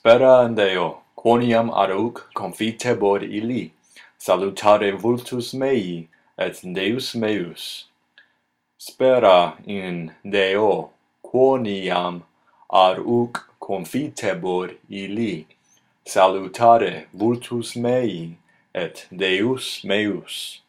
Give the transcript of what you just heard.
spera in Deo, quoniam ad confitebor illi, salutare vultus mei, et Deus meus. Spera in Deo, quoniam ad confitebor illi, salutare vultus mei, et Deus meus.